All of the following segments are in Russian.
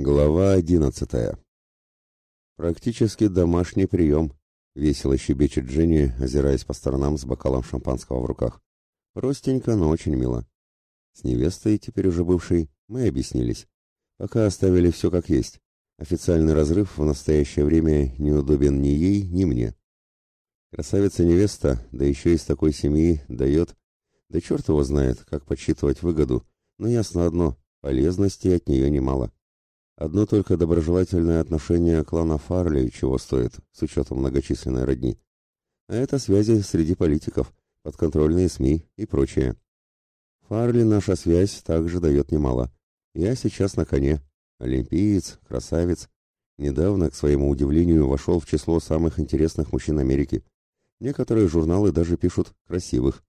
Глава одиннадцатая. Практически домашний прием, весело щебечет Дженни, озираясь по сторонам с бокалом шампанского в руках. Простенько, но очень мило. С невестой, теперь уже бывшей, мы объяснились. Пока оставили все как есть. Официальный разрыв в настоящее время неудобен ни ей, ни мне. Красавица-невеста, да еще из такой семьи, дает... Да черт его знает, как подсчитывать выгоду, но ясно одно, полезности от нее немало. Одно только доброжелательное отношение клана Фарли чего стоит, с учетом многочисленной родни. А это связи среди политиков, подконтрольные СМИ и прочее. Фарли наша связь также дает немало. Я сейчас на коне. Олимпиец, красавец. Недавно, к своему удивлению, вошел в число самых интересных мужчин Америки. Некоторые журналы даже пишут «красивых».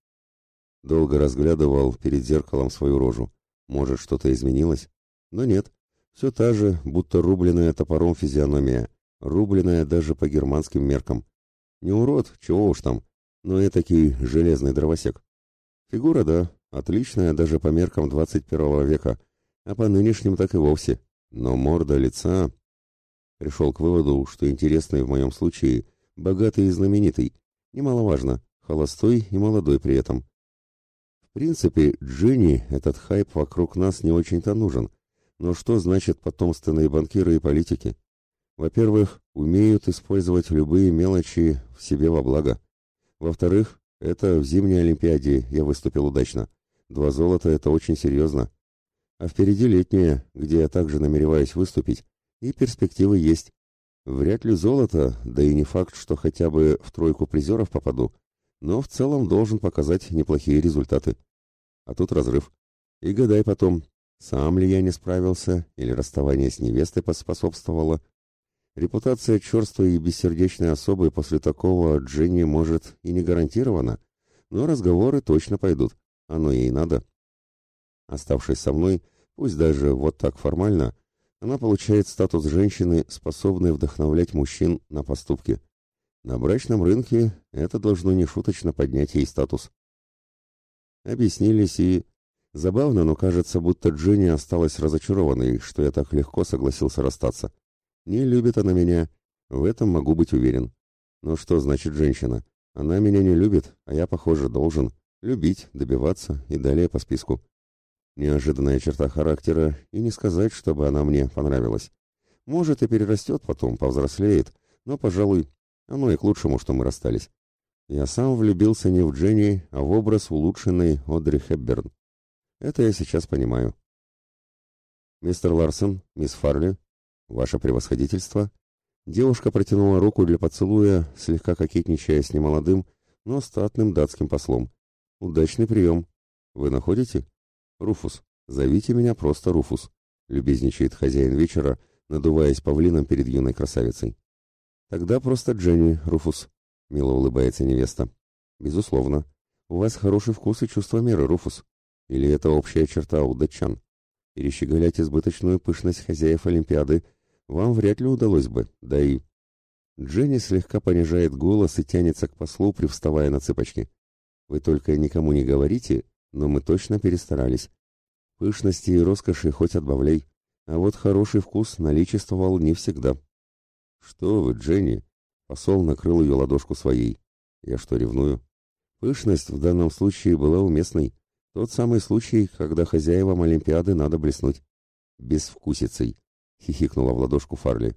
Долго разглядывал перед зеркалом свою рожу. Может, что-то изменилось? Но нет. Все та же, будто рубленная топором физиономия, рубленная даже по германским меркам. Не урод, чего уж там, но этакий железный дровосек. Фигура, да, отличная даже по меркам 21 века, а по нынешним так и вовсе. Но морда лица... Пришел к выводу, что интересный в моем случае богатый и знаменитый, немаловажно, холостой и молодой при этом. В принципе, Джинни этот хайп вокруг нас не очень-то нужен, но что значит потомственные банкиры и политики? Во-первых, умеют использовать любые мелочи в себе во благо. Во-вторых, это в зимней Олимпиаде я выступил удачно. Два золота – это очень серьезно. А впереди летняя, где я также намереваюсь выступить, и перспективы есть. Вряд ли золото, да и не факт, что хотя бы в тройку призеров попаду, но в целом должен показать неплохие результаты. А тут разрыв. И гадай потом, сам ли я не справился, или расставание с невестой поспособствовало? Репутация черствой и бессердечной особы после такого Дженни может и не гарантирована, но разговоры точно пойдут, оно ей надо. Оставшись со мной, пусть даже вот так формально, она получает статус женщины, способной вдохновлять мужчин на поступки. На брачном рынке это должно нешуточно поднять ей статус. Объяснились и Забавно, но кажется, будто Дженни осталась разочарованной, что я так легко согласился расстаться. Не любит она меня, в этом могу быть уверен. Но что значит женщина? Она меня не любит, а я, похоже, должен любить, добиваться и далее по списку. Неожиданная черта характера, и не сказать, чтобы она мне понравилась. Может, и перерастет потом, повзрослеет, но, пожалуй, оно и к лучшему, что мы расстались. Я сам влюбился не в Дженни, а в образ улучшенной Одри Хепберн. Это я сейчас понимаю. Мистер Ларсон, мисс Фарли, ваше превосходительство. Девушка протянула руку для поцелуя, слегка кокетничая с немолодым, но статным датским послом. Удачный прием. Вы находите? Руфус. Зовите меня просто Руфус. Любезничает хозяин вечера, надуваясь павлином перед юной красавицей. Тогда просто Дженни, Руфус. Мило улыбается невеста. Безусловно. У вас хороший вкус и чувство меры, Руфус. Или это общая черта у датчан? Перещеголять избыточную пышность хозяев Олимпиады вам вряд ли удалось бы, да и... Дженни слегка понижает голос и тянется к послу, привставая на цыпочки. Вы только никому не говорите, но мы точно перестарались. Пышности и роскоши хоть отбавляй, а вот хороший вкус наличествовал не всегда. Что вы, Дженни? Посол накрыл ее ладошку своей. Я что, ревную? Пышность в данном случае была уместной, тот самый случай, когда хозяевам Олимпиады надо блеснуть. Безвкусицей, хихикнула в ладошку Фарли.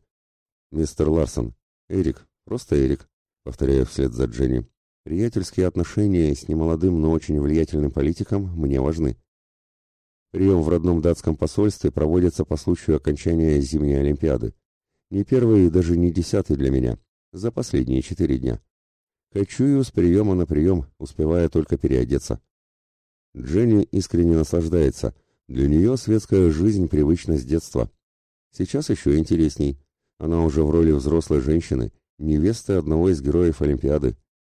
Мистер Ларсон, Эрик, просто Эрик, повторяю вслед за Дженни. Приятельские отношения с немолодым, но очень влиятельным политиком мне важны. Прием в родном датском посольстве проводится по случаю окончания зимней Олимпиады. Не первый и даже не десятый для меня, за последние четыре дня. Кочую с приема на прием, успевая только переодеться. Дженни искренне наслаждается. Для нее светская жизнь привычна с детства. Сейчас еще интересней. Она уже в роли взрослой женщины, невесты одного из героев Олимпиады.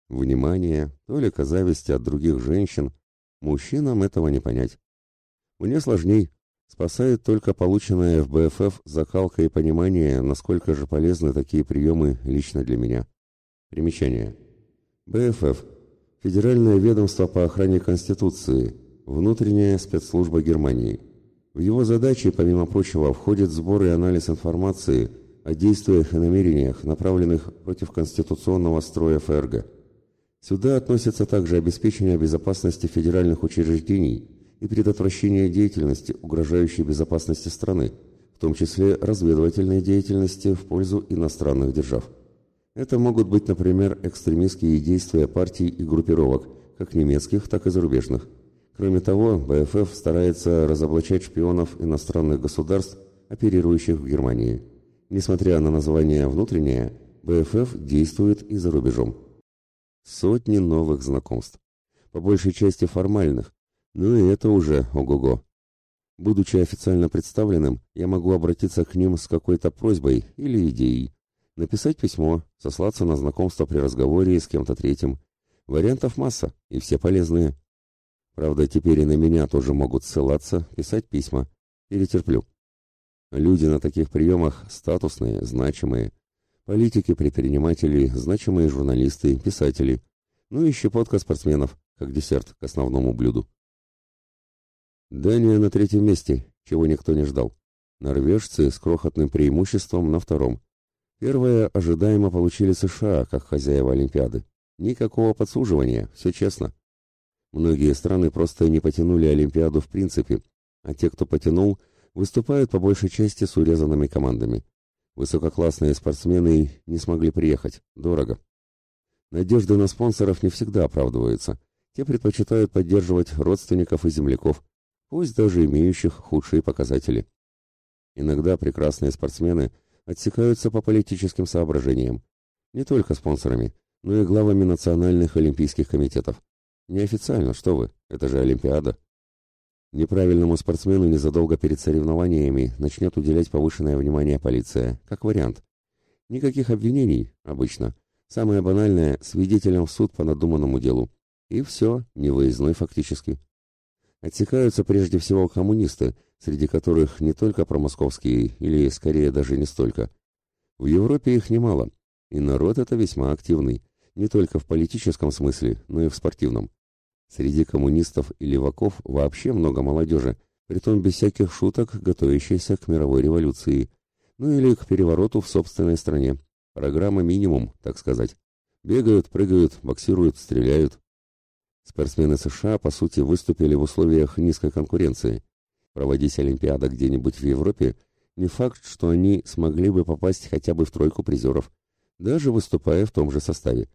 Внимание, только зависти от других женщин. Мужчинам этого не понять. Мне сложней. Спасает только полученная в БФФ закалка и понимание, насколько же полезны такие приемы лично для меня. Примечание. БФФ Федеральное ведомство по охране Конституции, внутренняя спецслужба Германии. В его задачи, помимо прочего, входит сбор и анализ информации о действиях и намерениях, направленных против конституционного строя ФРГ. Сюда относятся также обеспечение безопасности федеральных учреждений и предотвращение деятельности, угрожающей безопасности страны, в том числе разведывательной деятельности в пользу иностранных держав. Это могут быть, например, экстремистские действия партий и группировок, как немецких, так и зарубежных. Кроме того, БФФ старается разоблачать шпионов иностранных государств, оперирующих в Германии. Несмотря на название «внутреннее», БФФ действует и за рубежом. Сотни новых знакомств. По большей части формальных, но и это уже ого-го. Будучи официально представленным, я могу обратиться к ним с какой-то просьбой или идеей. Написать письмо, сослаться на знакомство при разговоре с кем-то третьим. Вариантов масса, и все полезные. Правда, теперь и на меня тоже могут ссылаться, писать письма. Перетерплю. Люди на таких приемах статусные, значимые. Политики, предприниматели, значимые журналисты, писатели. Ну и щепотка спортсменов, как десерт к основному блюду. Дания на третьем месте, чего никто не ждал. Норвежцы с крохотным преимуществом на втором. Первое ожидаемо получили США, как хозяева Олимпиады. Никакого подсуживания, все честно. Многие страны просто не потянули Олимпиаду в принципе, а те, кто потянул, выступают по большей части с урезанными командами. Высококлассные спортсмены не смогли приехать, дорого. Надежды на спонсоров не всегда оправдываются. Те предпочитают поддерживать родственников и земляков, пусть даже имеющих худшие показатели. Иногда прекрасные спортсмены отсекаются по политическим соображениям, не только спонсорами, но и главами национальных олимпийских комитетов. Неофициально, что вы, это же Олимпиада. Неправильному спортсмену незадолго перед соревнованиями начнет уделять повышенное внимание полиция, как вариант. Никаких обвинений, обычно. Самое банальное – свидетелем в суд по надуманному делу. И все, невыездной фактически. Отсекаются прежде всего коммунисты, среди которых не только промосковские, или скорее даже не столько. В Европе их немало, и народ это весьма активный не только в политическом смысле, но и в спортивном. Среди коммунистов и леваков вообще много молодежи, притом без всяких шуток, готовящейся к мировой революции, ну или к перевороту в собственной стране. Программа минимум, так сказать. Бегают, прыгают, боксируют, стреляют. Спортсмены США, по сути, выступили в условиях низкой конкуренции. Проводить Олимпиада где-нибудь в Европе, не факт, что они смогли бы попасть хотя бы в тройку призеров, даже выступая в том же составе.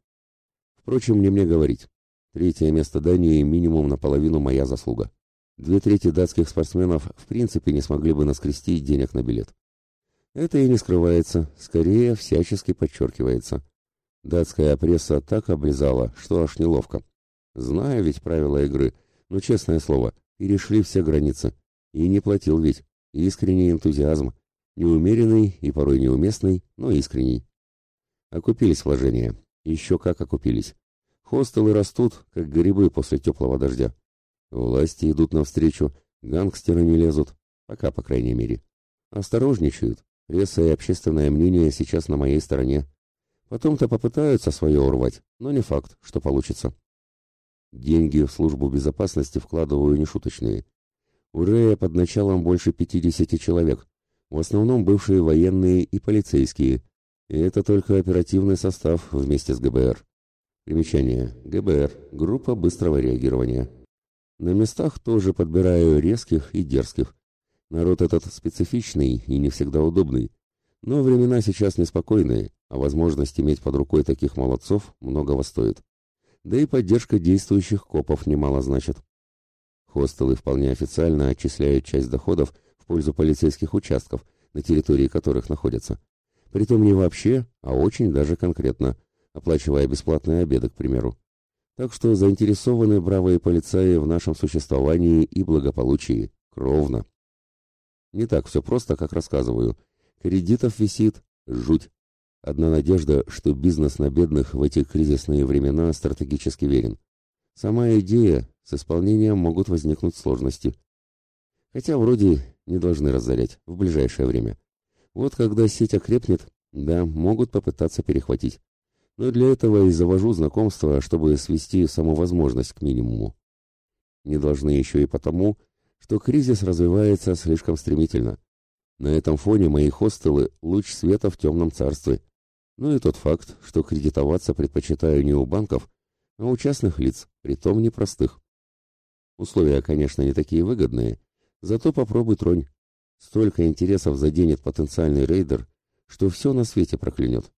Впрочем, не мне говорить. Третье место Дании минимум наполовину моя заслуга. Две трети датских спортсменов в принципе не смогли бы наскрести денег на билет. Это и не скрывается, скорее всячески подчеркивается. Датская пресса так облизала, что аж неловко. Знаю ведь правила игры, но, честное слово, перешли все границы. И не платил ведь. Искренний энтузиазм. Неумеренный и порой неуместный, но искренний. Окупились вложения. Еще как окупились. Хостелы растут, как грибы после теплого дождя. Власти идут навстречу, гангстеры не лезут, пока, по крайней мере. Осторожничают, пресса и общественное мнение сейчас на моей стороне. Потом-то попытаются свое урвать, но не факт, что получится. Деньги в службу безопасности вкладываю нешуточные. У Рея под началом больше 50 человек, в основном бывшие военные и полицейские, и это только оперативный состав вместе с ГБР. Примечание. ГБР. Группа быстрого реагирования. На местах тоже подбираю резких и дерзких. Народ этот специфичный и не всегда удобный. Но времена сейчас неспокойные, а возможность иметь под рукой таких молодцов многого стоит. Да и поддержка действующих копов немало значит. Хостелы вполне официально отчисляют часть доходов в пользу полицейских участков, на территории которых находятся. Притом не вообще, а очень даже конкретно, оплачивая бесплатные обеды, к примеру. Так что заинтересованы бравые полицаи в нашем существовании и благополучии. Кровно. Не так все просто, как рассказываю. Кредитов висит. Жуть. Одна надежда, что бизнес на бедных в эти кризисные времена стратегически верен. Сама идея, с исполнением могут возникнуть сложности. Хотя вроде не должны разорять в ближайшее время. Вот когда сеть окрепнет, да, могут попытаться перехватить. Но для этого и завожу знакомство, чтобы свести саму возможность к минимуму. Не должны еще и потому, что кризис развивается слишком стремительно. На этом фоне мои хостелы – луч света в темном царстве. Ну и тот факт, что кредитоваться предпочитаю не у банков, а у частных лиц, притом непростых. Условия, конечно, не такие выгодные, зато попробуй тронь. Столько интересов заденет потенциальный рейдер, что все на свете проклянет.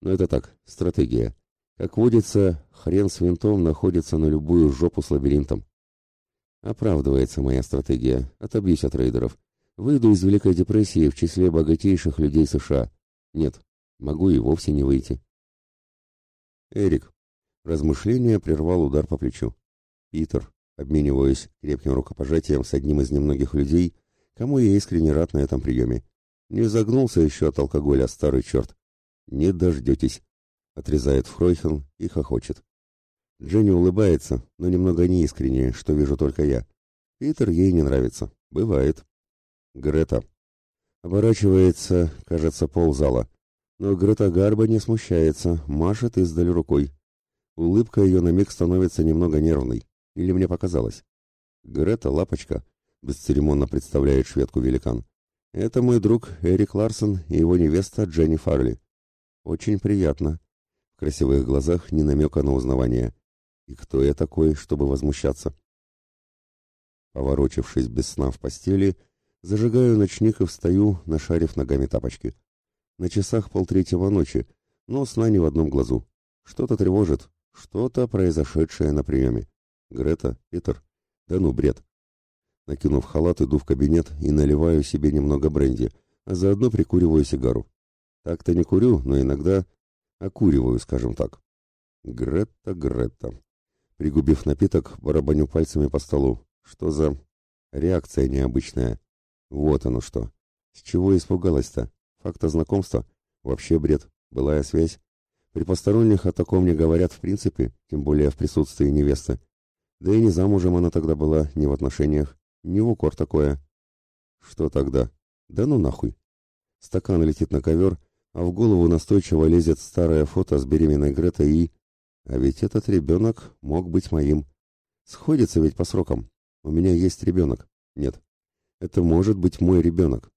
Но это так, стратегия. Как водится, хрен с винтом находится на любую жопу с лабиринтом. Оправдывается моя стратегия. Отобьюсь от рейдеров. Выйду из Великой депрессии в числе богатейших людей США. Нет, могу и вовсе не выйти. Эрик. Размышление прервал удар по плечу. Питер, обмениваясь крепким рукопожатием с одним из немногих людей, кому я искренне рад на этом приеме. Не загнулся еще от алкоголя, старый черт. Не дождетесь, отрезает Фройхен и хохочет. Дженни улыбается, но немного неискренне, что вижу только я. Питер ей не нравится. Бывает. Грета. Оборачивается, кажется, ползала. Но Грета Гарба не смущается, машет издаль рукой. Улыбка ее на миг становится немного нервной. Или мне показалось? Грета, лапочка, бесцеремонно представляет шведку-великан. Это мой друг Эрик Ларсон и его невеста Дженни Фарли. Очень приятно. В красивых глазах ни намека на узнавание. И кто я такой, чтобы возмущаться? Поворочившись без сна в постели, зажигаю ночник и встаю, нашарив ногами тапочки. На часах полтретьего ночи, но сна не в одном глазу. Что-то тревожит, что-то произошедшее на приеме. Грета, Питер, да ну бред. Накинув халат, иду в кабинет и наливаю себе немного бренди, а заодно прикуриваю сигару. Так-то не курю, но иногда окуриваю, скажем так. Грета, Грета. Пригубив напиток, барабаню пальцами по столу. Что за... реакция необычная. Вот оно что. С чего испугалась-то? Факта знакомства? Вообще бред. Былая связь? При посторонних о таком не говорят в принципе, тем более в присутствии невесты. Да и не замужем она тогда была, ни в отношениях, ни в укор такое. Что тогда? Да ну нахуй. Стакан летит на ковер, а в голову настойчиво лезет старое фото с беременной Гретой и... А ведь этот ребенок мог быть моим. Сходится ведь по срокам. У меня есть ребенок. Нет. Это может быть мой ребенок.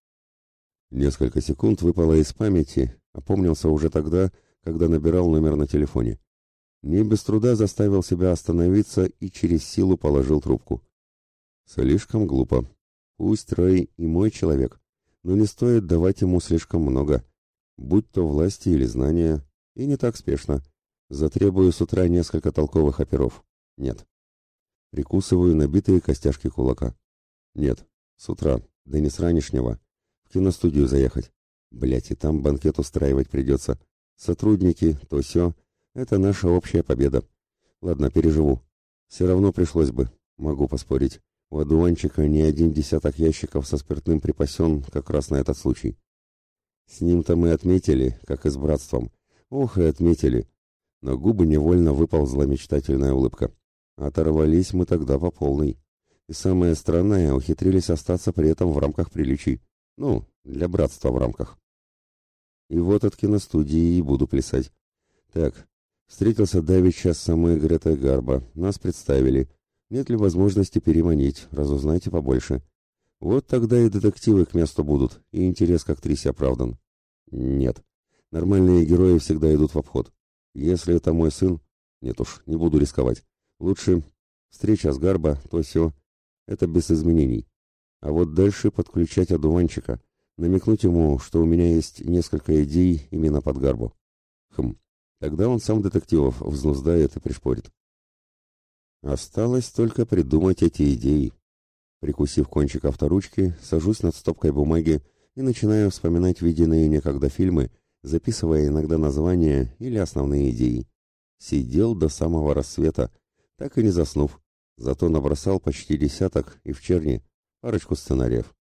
Несколько секунд выпало из памяти, опомнился уже тогда, когда набирал номер на телефоне. Не без труда заставил себя остановиться и через силу положил трубку. Слишком глупо. Пусть Рэй и мой человек, но не стоит давать ему слишком много, будь то власти или знания, и не так спешно. Затребую с утра несколько толковых оперов. Нет. Прикусываю набитые костяшки кулака. Нет, с утра, да не с ранешнего. В киностудию заехать. Блять, и там банкет устраивать придется. Сотрудники, то все. Это наша общая победа. Ладно, переживу. Все равно пришлось бы, могу поспорить. У одуванчика не один десяток ящиков со спиртным припасен как раз на этот случай. С ним-то мы отметили, как и с братством. Ох, и отметили. На губы невольно выползла мечтательная улыбка. Оторвались мы тогда по полной. И самое странное, ухитрились остаться при этом в рамках приличий. Ну, для братства в рамках. И вот от киностудии и буду плясать. Так, встретился давеча с самой Гретой Гарба. Нас представили. Нет ли возможности переманить? Разузнайте побольше. Вот тогда и детективы к месту будут, и интерес к актрисе оправдан. Нет. Нормальные герои всегда идут в обход. Если это мой сын, нет уж, не буду рисковать. Лучше встреча с Гарба, то все. Это без изменений. А вот дальше подключать одуванчика, намекнуть ему, что у меня есть несколько идей именно под Гарбу. Хм, тогда он сам детективов взнуздает и пришпорит. Осталось только придумать эти идеи. Прикусив кончик авторучки, сажусь над стопкой бумаги и начинаю вспоминать виденные некогда фильмы, записывая иногда названия или основные идеи. Сидел до самого рассвета, так и не заснув, зато набросал почти десяток и в черни парочку сценариев.